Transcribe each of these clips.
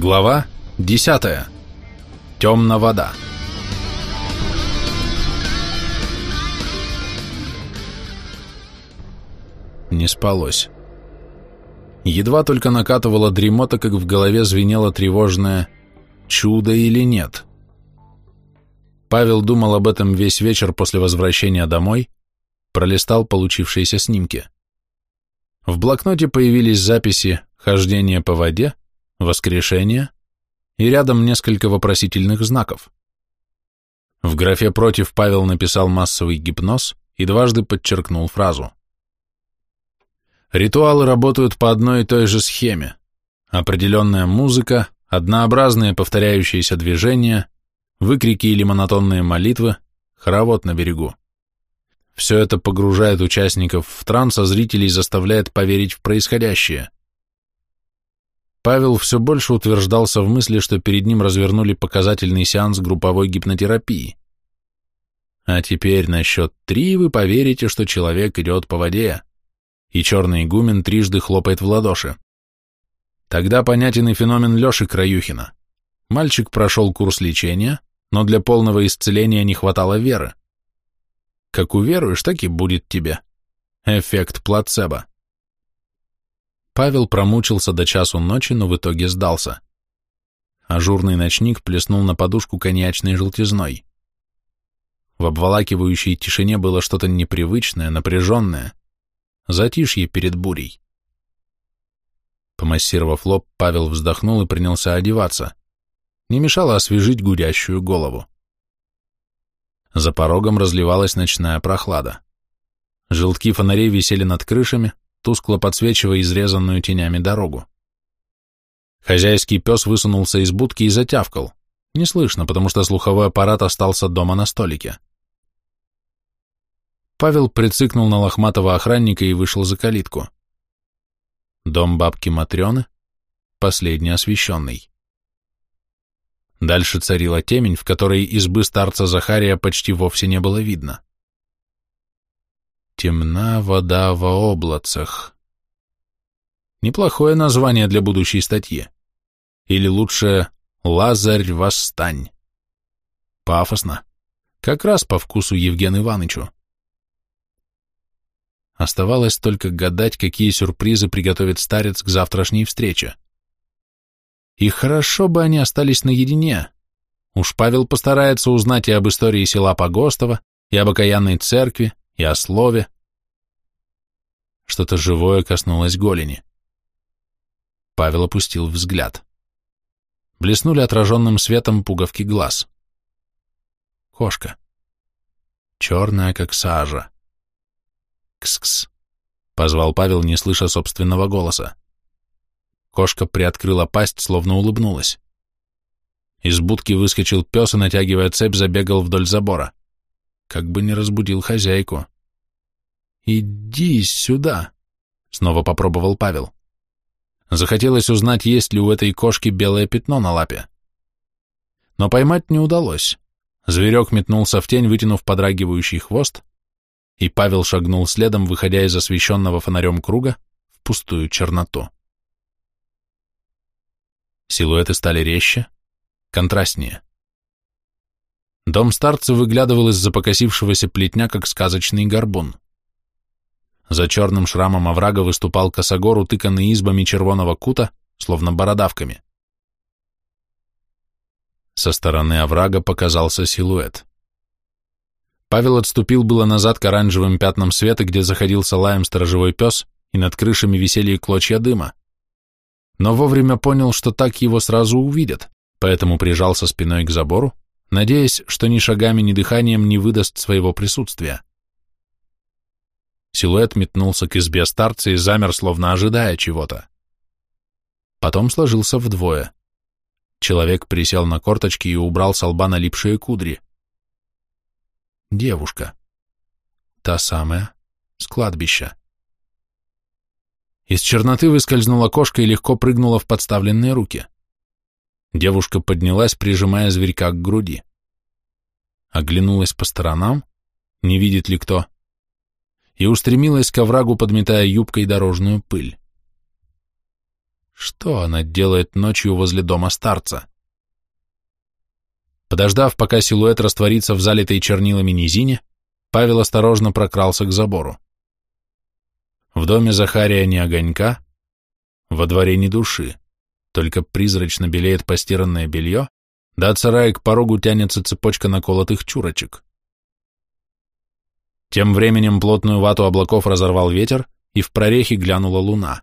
Глава 10. Темна вода. Не спалось. Едва только накатывала дремота, как в голове звенело тревожное «чудо или нет?». Павел думал об этом весь вечер после возвращения домой, пролистал получившиеся снимки. В блокноте появились записи «Хождение по воде», воскрешение и рядом несколько вопросительных знаков. В графе «против» Павел написал массовый гипноз и дважды подчеркнул фразу. Ритуалы работают по одной и той же схеме. Определенная музыка, однообразные повторяющиеся движения, выкрики или монотонные молитвы, хоровод на берегу. Все это погружает участников в транс, а зрителей заставляет поверить в происходящее. Павел все больше утверждался в мысли, что перед ним развернули показательный сеанс групповой гипнотерапии. А теперь на счет три вы поверите, что человек идет по воде, и черный игумен трижды хлопает в ладоши. Тогда понятен и феномен Леши Краюхина. Мальчик прошел курс лечения, но для полного исцеления не хватало веры. Как уверуешь, так и будет тебе. Эффект плацебо. Павел промучился до часу ночи, но в итоге сдался. Ажурный ночник плеснул на подушку коньячной желтизной. В обволакивающей тишине было что-то непривычное, напряженное, затишье перед бурей. Помассировав лоб, Павел вздохнул и принялся одеваться. Не мешало освежить гудящую голову. За порогом разливалась ночная прохлада. Желтки фонарей висели над крышами, тускло подсвечивая изрезанную тенями дорогу. Хозяйский пес высунулся из будки и затявкал. Не слышно, потому что слуховой аппарат остался дома на столике. Павел прицикнул на лохматого охранника и вышел за калитку. Дом бабки Матрёны, последний освещенный. Дальше царила темень, в которой избы старца Захария почти вовсе не было видно. Темна вода во облацах. Неплохое название для будущей статьи. Или лучше «Лазарь, восстань». Пафосно. Как раз по вкусу Евгену Ивановичу. Оставалось только гадать, какие сюрпризы приготовит старец к завтрашней встрече. И хорошо бы они остались наедине. Уж Павел постарается узнать и об истории села Погостово, и об окаянной церкви, и о слове. Что-то живое коснулось голени. Павел опустил взгляд. Блеснули отраженным светом пуговки глаз. Кошка. Черная, как сажа. «Кс-кс», — позвал Павел, не слыша собственного голоса. Кошка приоткрыла пасть, словно улыбнулась. Из будки выскочил пес и, натягивая цепь, забегал вдоль забора как бы не разбудил хозяйку. «Иди сюда!» — снова попробовал Павел. Захотелось узнать, есть ли у этой кошки белое пятно на лапе. Но поймать не удалось. Зверек метнулся в тень, вытянув подрагивающий хвост, и Павел шагнул следом, выходя из освещенного фонарем круга в пустую черноту. Силуэты стали резче, контрастнее. Дом старца выглядывал из-за покосившегося плетня, как сказочный горбун. За черным шрамом оврага выступал косогор, утыканный избами червоного кута, словно бородавками. Со стороны оврага показался силуэт. Павел отступил было назад к оранжевым пятнам света, где заходился лаем сторожевой пес, и над крышами висели клочья дыма. Но вовремя понял, что так его сразу увидят, поэтому прижался спиной к забору, надеясь, что ни шагами, ни дыханием не выдаст своего присутствия. Силуэт метнулся к избе старца и замер, словно ожидая чего-то. Потом сложился вдвое. Человек присел на корточки и убрал с лба налипшие кудри. Девушка. Та самая, с кладбища. Из черноты выскользнула кошка и легко прыгнула в подставленные руки. Девушка поднялась, прижимая зверька к груди. Оглянулась по сторонам, не видит ли кто, и устремилась к оврагу, подметая юбкой дорожную пыль. Что она делает ночью возле дома старца? Подождав, пока силуэт растворится в залитой чернилами низине, Павел осторожно прокрался к забору. В доме Захария ни огонька, во дворе ни души, только призрачно белеет постиранное белье, да от сарая к порогу тянется цепочка наколотых чурочек. Тем временем плотную вату облаков разорвал ветер, и в прорехе глянула луна.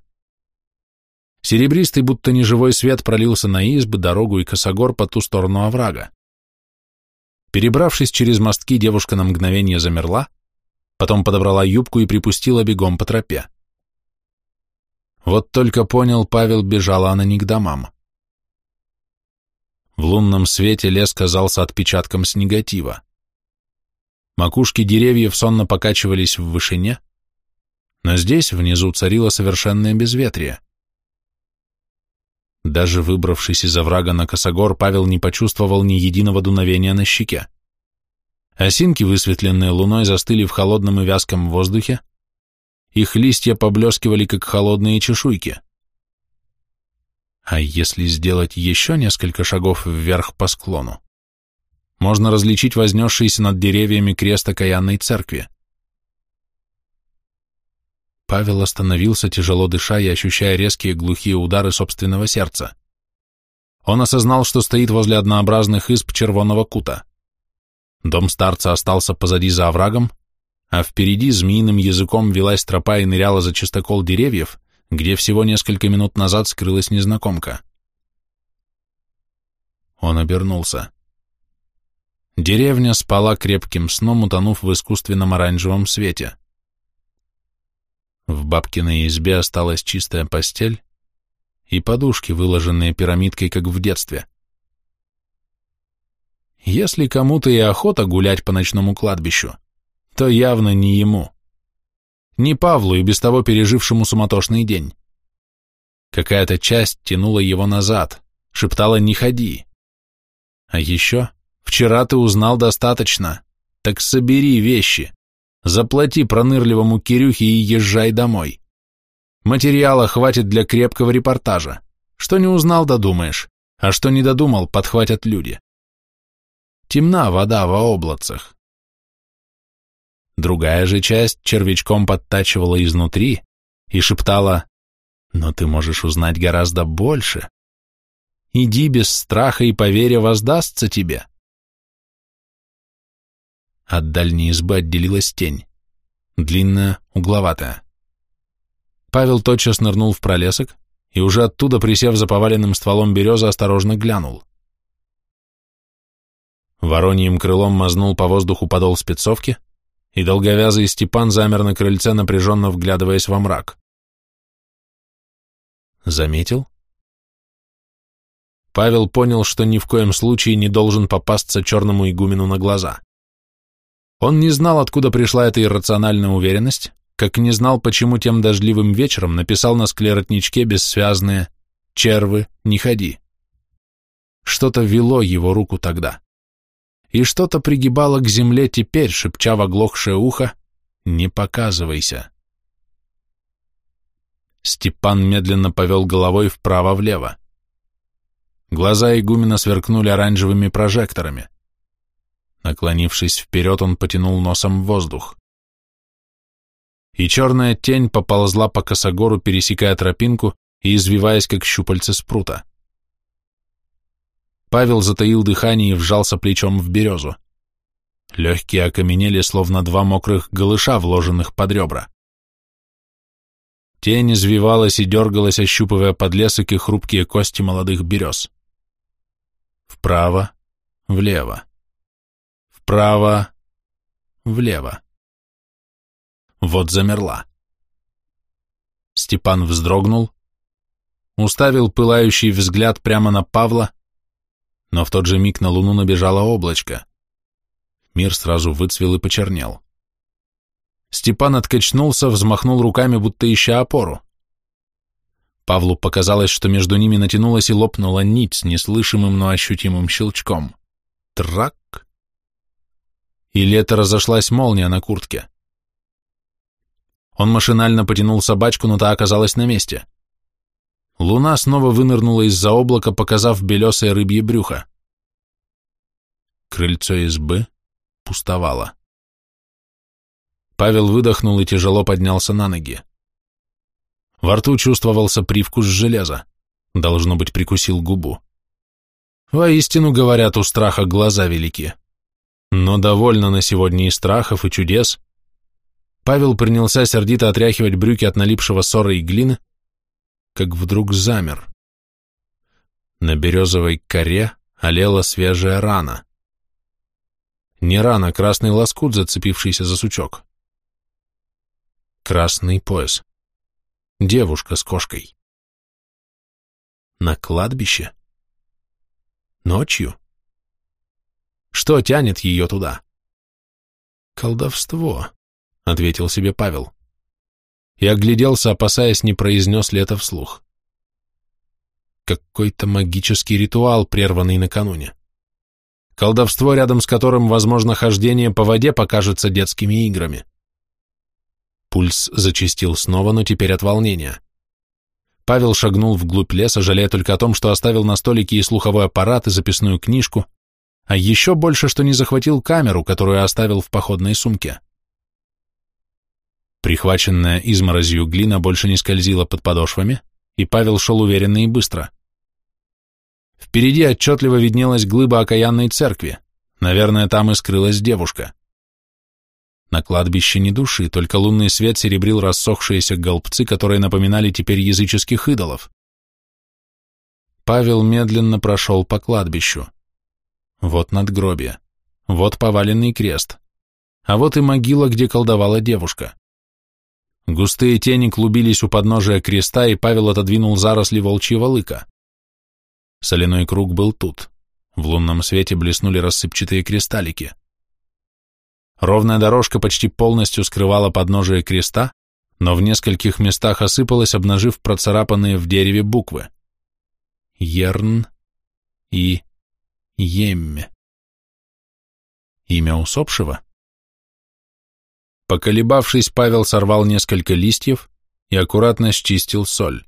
Серебристый, будто неживой свет пролился на избы, дорогу и косогор по ту сторону оврага. Перебравшись через мостки, девушка на мгновение замерла, потом подобрала юбку и припустила бегом по тропе. Вот только понял, Павел бежала она не к домам. В лунном свете лес казался отпечатком с негатива. Макушки деревьев сонно покачивались в вышине, но здесь внизу царило совершенное безветрие. Даже выбравшись из оврага на косогор, Павел не почувствовал ни единого дуновения на щеке. Осинки, высветленные луной, застыли в холодном и вязком воздухе, их листья поблескивали, как холодные чешуйки. А если сделать еще несколько шагов вверх по склону? Можно различить вознесшийся над деревьями крест окаянной церкви. Павел остановился, тяжело дыша и ощущая резкие глухие удары собственного сердца. Он осознал, что стоит возле однообразных изб червоного кута. Дом старца остался позади за оврагом, а впереди змеиным языком велась тропа и ныряла за чистокол деревьев, где всего несколько минут назад скрылась незнакомка. Он обернулся. Деревня спала крепким сном, утонув в искусственном оранжевом свете. В бабкиной избе осталась чистая постель и подушки, выложенные пирамидкой, как в детстве. Если кому-то и охота гулять по ночному кладбищу, то явно не ему. Не Павлу и без того пережившему суматошный день. Какая-то часть тянула его назад, шептала «не ходи». А еще «вчера ты узнал достаточно, так собери вещи». Заплати пронырливому Кирюхе и езжай домой. Материала хватит для крепкого репортажа. Что не узнал, додумаешь, а что не додумал, подхватят люди. Темна вода во облацах. Другая же часть червячком подтачивала изнутри и шептала, «Но ты можешь узнать гораздо больше. Иди без страха и поверя воздастся тебе». От дальней избы отделилась тень. Длинная, угловатая. Павел тотчас нырнул в пролесок и уже оттуда, присев за поваленным стволом березы, осторожно глянул. Вороньим крылом мазнул по воздуху подол спецовки, и долговязый Степан замер на крыльце, напряженно вглядываясь во мрак. Заметил? Павел понял, что ни в коем случае не должен попасться черному игумену на глаза. Он не знал, откуда пришла эта иррациональная уверенность, как не знал, почему тем дождливым вечером написал на склеротничке бессвязные «Червы, не ходи». Что-то вело его руку тогда. И что-то пригибало к земле теперь, шепча в оглохшее ухо «Не показывайся». Степан медленно повел головой вправо-влево. Глаза игумена сверкнули оранжевыми прожекторами. Наклонившись вперед, он потянул носом в воздух. И черная тень поползла по косогору, пересекая тропинку и извиваясь, как щупальце спрута. Павел затаил дыхание и вжался плечом в березу. Легкие окаменели, словно два мокрых голыша, вложенных под ребра. Тень извивалась и дергалась, ощупывая подлесок и хрупкие кости молодых берез. Вправо, влево вправо, влево. Вот замерла. Степан вздрогнул, уставил пылающий взгляд прямо на Павла, но в тот же миг на луну набежало облачко. Мир сразу выцвел и почернел. Степан откачнулся, взмахнул руками, будто ища опору. Павлу показалось, что между ними натянулась и лопнула нить с неслышимым, но ощутимым щелчком. Трак! и лето разошлась молния на куртке. Он машинально потянул собачку, но та оказалась на месте. Луна снова вынырнула из-за облака, показав белесое рыбье брюхо. Крыльцо избы пустовало. Павел выдохнул и тяжело поднялся на ноги. Во рту чувствовался привкус железа. Должно быть, прикусил губу. Воистину, говорят, у страха глаза велики. Но довольно на сегодня и страхов, и чудес. Павел принялся сердито отряхивать брюки от налипшего ссора и глины, как вдруг замер. На березовой коре олела свежая рана. Не рана, красный лоскут, зацепившийся за сучок. Красный пояс. Девушка с кошкой. На кладбище? Ночью? Что тянет ее туда? Колдовство, ответил себе Павел. И огляделся, опасаясь, не произнес ли это вслух. Какой-то магический ритуал, прерванный накануне. Колдовство, рядом с которым, возможно, хождение по воде покажется детскими играми. Пульс зачастил снова, но теперь от волнения. Павел шагнул вглубь леса, жалея только о том, что оставил на столике и слуховой аппарат, и записную книжку, а еще больше, что не захватил камеру, которую оставил в походной сумке. Прихваченная изморозью глина больше не скользила под подошвами, и Павел шел уверенно и быстро. Впереди отчетливо виднелась глыба окаянной церкви. Наверное, там и скрылась девушка. На кладбище ни души, только лунный свет серебрил рассохшиеся голбцы, которые напоминали теперь языческих идолов. Павел медленно прошел по кладбищу. Вот надгробие, вот поваленный крест, а вот и могила, где колдовала девушка. Густые тени клубились у подножия креста, и Павел отодвинул заросли волчьего лыка. Соляной круг был тут. В лунном свете блеснули рассыпчатые кристаллики. Ровная дорожка почти полностью скрывала подножие креста, но в нескольких местах осыпалась, обнажив процарапанные в дереве буквы. Ерн и Емме. Имя усопшего? Поколебавшись, Павел сорвал несколько листьев и аккуратно счистил соль.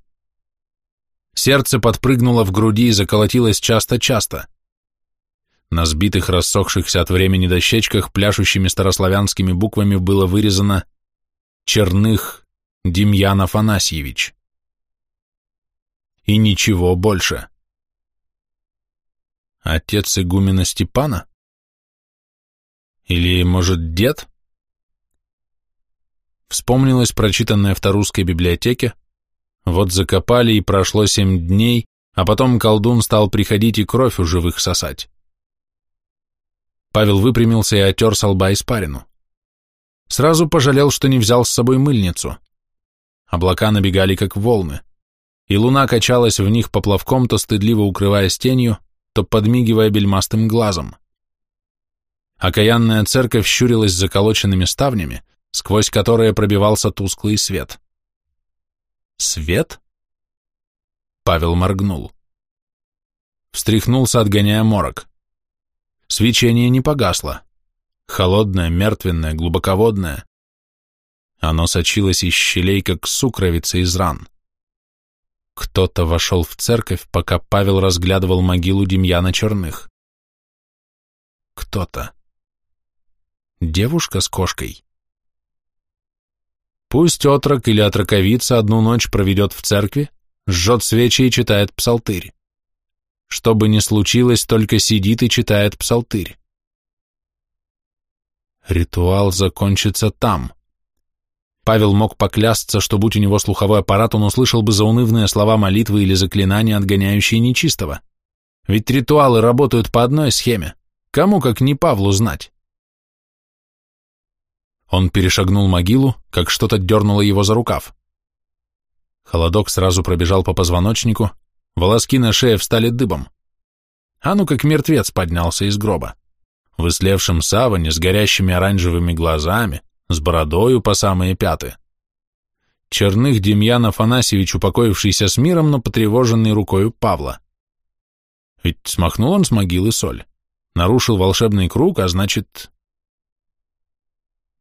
Сердце подпрыгнуло в груди и заколотилось часто-часто. На сбитых, рассохшихся от времени дощечках, пляшущими старославянскими буквами было вырезано «Черных Демьян Афанасьевич». И ничего больше. Отец игумена Степана? Или, может, дед? Вспомнилось прочитанное в Тарусской библиотеке, вот закопали, и прошло семь дней, а потом колдун стал приходить и кровь у живых сосать. Павел выпрямился и отер с лба испарину. Сразу пожалел, что не взял с собой мыльницу. Облака набегали, как волны, и луна качалась в них поплавком, то стыдливо укрываясь тенью, то подмигивая бельмастым глазом. Окаянная церковь щурилась заколоченными ставнями, сквозь которые пробивался тусклый свет. Свет? Павел моргнул. Встряхнулся, отгоняя морок. Свечение не погасло. Холодное, мертвенное, глубоководное. Оно сочилось из щелей, как сукровица из ран. Кто-то вошел в церковь, пока Павел разглядывал могилу Демьяна Черных. Кто-то. Девушка с кошкой. Пусть отрок или отроковица одну ночь проведет в церкви, жжет свечи и читает псалтырь. Что бы ни случилось, только сидит и читает псалтырь. Ритуал закончится там. Павел мог поклясться, что будь у него слуховой аппарат, он услышал бы заунывные слова молитвы или заклинания, отгоняющие нечистого. Ведь ритуалы работают по одной схеме. Кому, как не Павлу, знать? Он перешагнул могилу, как что-то дернуло его за рукав. Холодок сразу пробежал по позвоночнику, волоски на шее встали дыбом. А ну как мертвец поднялся из гроба. В ислевшем саване с горящими оранжевыми глазами, с бородою по самые пяты. Черных Демьян Афанасьевич, упокоившийся с миром, но потревоженный рукою Павла. Ведь смахнул он с могилы соль, нарушил волшебный круг, а значит,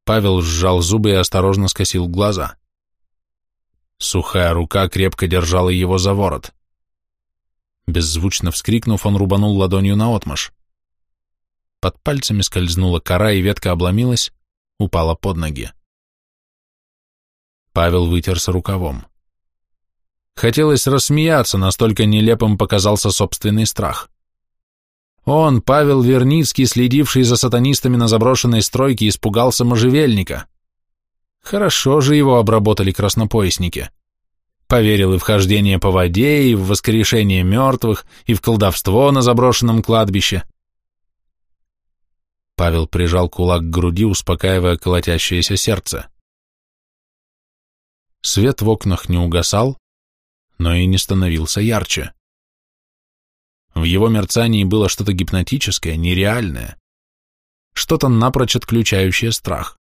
Павел сжал зубы и осторожно скосил глаза. Сухая рука крепко держала его за ворот. Беззвучно вскрикнув, он рубанул ладонью на отмаш. Под пальцами скользнула кора, и ветка обломилась, упала под ноги. Павел вытерся рукавом. Хотелось рассмеяться, настолько нелепым показался собственный страх. Он, Павел Верницкий, следивший за сатанистами на заброшенной стройке, испугался можжевельника. Хорошо же его обработали краснопоясники. Поверил и в хождение по воде, и в воскрешение мертвых, и в колдовство на заброшенном кладбище. Павел прижал кулак к груди, успокаивая колотящееся сердце. Свет в окнах не угасал, но и не становился ярче. В его мерцании было что-то гипнотическое, нереальное, что-то напрочь отключающее страх.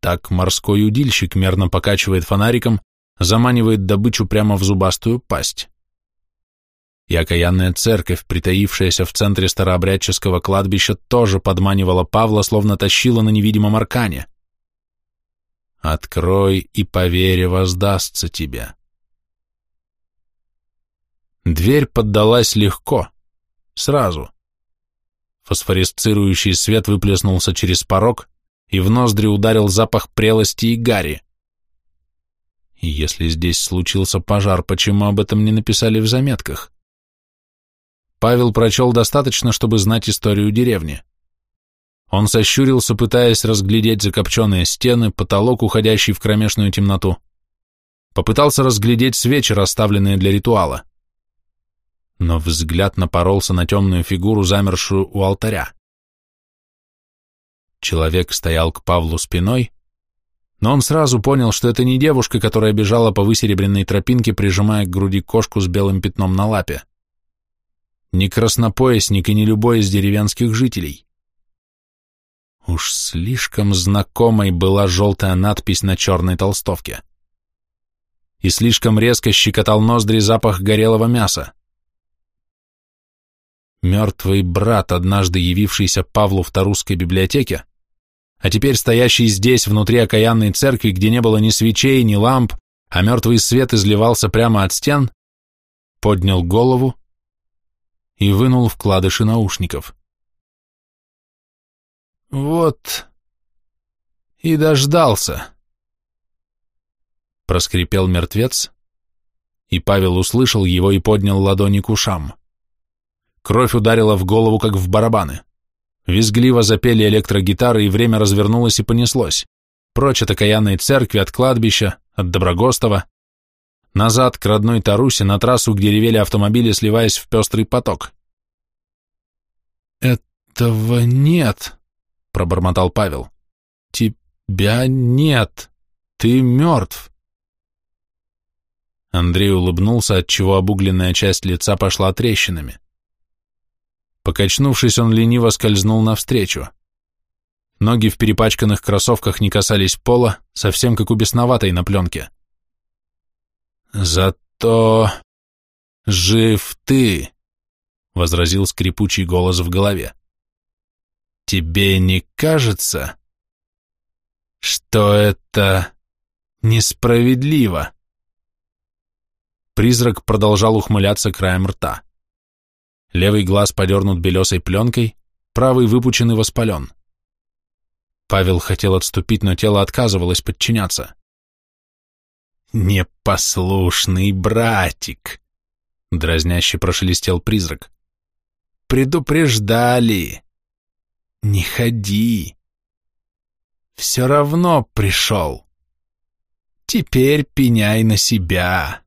Так морской удильщик мерно покачивает фонариком, заманивает добычу прямо в зубастую пасть. И окаянная церковь, притаившаяся в центре старообрядческого кладбища, тоже подманивала Павла, словно тащила на невидимом аркане. «Открой и поверь, воздастся тебе». Дверь поддалась легко, сразу. Фосфорисцирующий свет выплеснулся через порог, и в ноздри ударил запах прелости и гари. И если здесь случился пожар, почему об этом не написали в заметках? Павел прочел достаточно, чтобы знать историю деревни. Он сощурился, пытаясь разглядеть закопченные стены, потолок, уходящий в кромешную темноту. Попытался разглядеть свечи, расставленные для ритуала. Но взгляд напоролся на темную фигуру, замершую у алтаря. Человек стоял к Павлу спиной, но он сразу понял, что это не девушка, которая бежала по высеребренной тропинке, прижимая к груди кошку с белым пятном на лапе. Не краснопоясник и не любой из деревенских жителей. Уж слишком знакомой была желтая надпись на черной толстовке. И слишком резко щекотал ноздри запах горелого мяса. Мертвый брат, однажды явившийся Павлу в Тарусской библиотеке, а теперь стоящий здесь, внутри окаянной церкви, где не было ни свечей, ни ламп, а мертвый свет изливался прямо от стен, поднял голову и вынул вкладыши наушников. «Вот и дождался», — проскрипел мертвец, и Павел услышал его и поднял ладони к ушам. Кровь ударила в голову, как в барабаны. Визгливо запели электрогитары, и время развернулось и понеслось. Прочь от окаянной церкви, от кладбища, от Доброгостова. Назад к родной Тарусе, на трассу, где ревели автомобили, сливаясь в пестрый поток. «Этого нет», — пробормотал Павел. «Тебя нет. Ты мертв». Андрей улыбнулся, отчего обугленная часть лица пошла трещинами. Покачнувшись, он лениво скользнул навстречу. Ноги в перепачканных кроссовках не касались пола, совсем как у бесноватой на пленке. «Зато жив ты», — возразил скрипучий голос в голове. «Тебе не кажется, что это несправедливо?» Призрак продолжал ухмыляться краем рта. Левый глаз подернут белесой пленкой, правый выпучен и воспален. Павел хотел отступить, но тело отказывалось подчиняться. «Непослушный братик!» — дразняще прошелестел призрак. «Предупреждали! Не ходи! Все равно пришел! Теперь пеняй на себя!»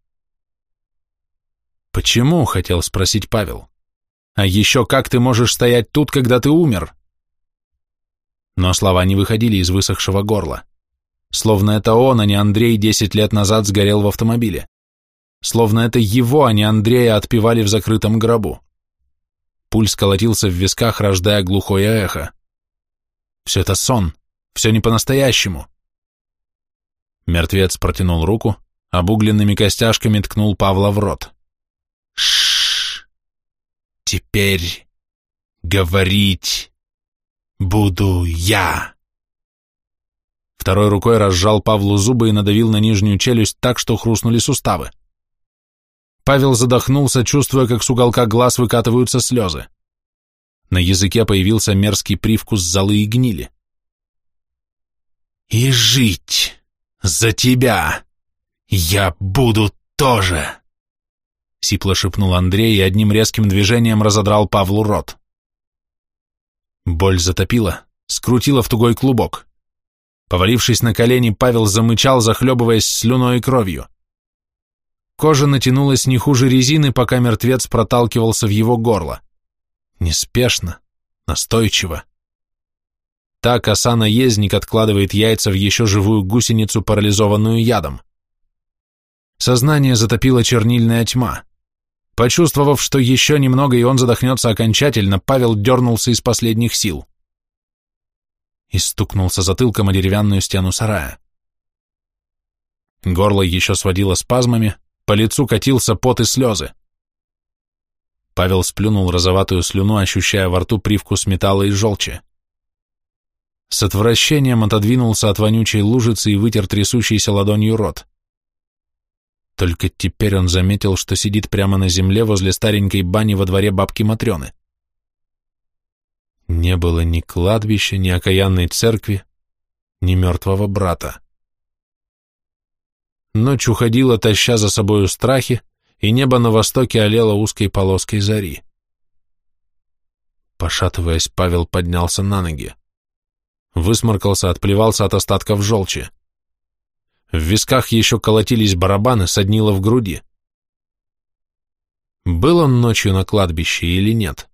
«Почему?» — хотел спросить Павел. А еще как ты можешь стоять тут, когда ты умер? Но слова не выходили из высохшего горла. Словно это он, а не Андрей, десять лет назад сгорел в автомобиле. Словно это его, а не Андрея, отпевали в закрытом гробу. Пульс колотился в висках, рождая глухое эхо. Все это сон, все не по-настоящему. Мертвец протянул руку, обугленными костяшками ткнул Павла в рот. Теперь говорить буду я. Второй рукой разжал Павлу зубы и надавил на нижнюю челюсть так, что хрустнули суставы. Павел задохнулся, чувствуя, как с уголка глаз выкатываются слезы. На языке появился мерзкий привкус золы и гнили. «И жить за тебя я буду тоже!» Сипло шепнул Андрей и одним резким движением разодрал Павлу рот. Боль затопила, скрутила в тугой клубок. Повалившись на колени, Павел замычал, захлебываясь слюной и кровью. Кожа натянулась не хуже резины, пока мертвец проталкивался в его горло. Неспешно, настойчиво. Так оса-наездник откладывает яйца в еще живую гусеницу, парализованную ядом. Сознание затопила чернильная тьма. Почувствовав, что еще немного и он задохнется окончательно, Павел дернулся из последних сил. И стукнулся затылком о деревянную стену сарая. Горло еще сводило спазмами, по лицу катился пот и слезы. Павел сплюнул розоватую слюну, ощущая во рту привкус металла и желчи. С отвращением отодвинулся от вонючей лужицы и вытер трясущейся ладонью рот. Только теперь он заметил, что сидит прямо на земле возле старенькой бани во дворе бабки Матрёны. Не было ни кладбища, ни окаянной церкви, ни мертвого брата. Ночь уходила, таща за собою страхи, и небо на востоке олело узкой полоской зари. Пошатываясь, Павел поднялся на ноги. Высморкался, отплевался от остатков желчи. В висках еще колотились барабаны, соднило в груди. Был он ночью на кладбище или нет?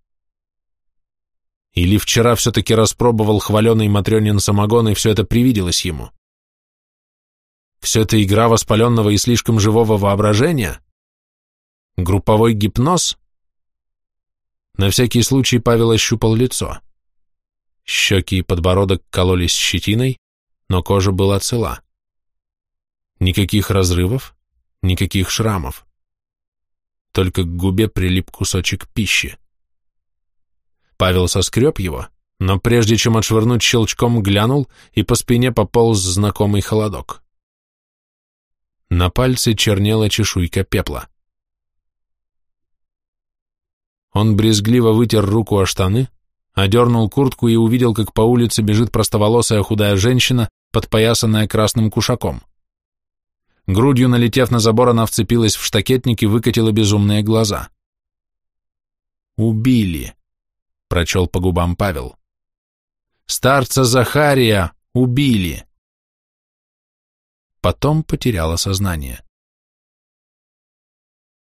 Или вчера все-таки распробовал хваленый Матренин самогон, и все это привиделось ему? Все это игра воспаленного и слишком живого воображения? Групповой гипноз? На всякий случай Павел ощупал лицо. Щеки и подбородок кололись щетиной, но кожа была цела. Никаких разрывов, никаких шрамов. Только к губе прилип кусочек пищи. Павел соскреб его, но прежде чем отшвырнуть щелчком, глянул, и по спине пополз знакомый холодок. На пальце чернела чешуйка пепла. Он брезгливо вытер руку о штаны, одернул куртку и увидел, как по улице бежит простоволосая худая женщина, подпоясанная красным кушаком. Грудью налетев на забор, она вцепилась в штакетник и выкатила безумные глаза. «Убили», — прочел по губам Павел. «Старца Захария убили». Потом потеряла сознание.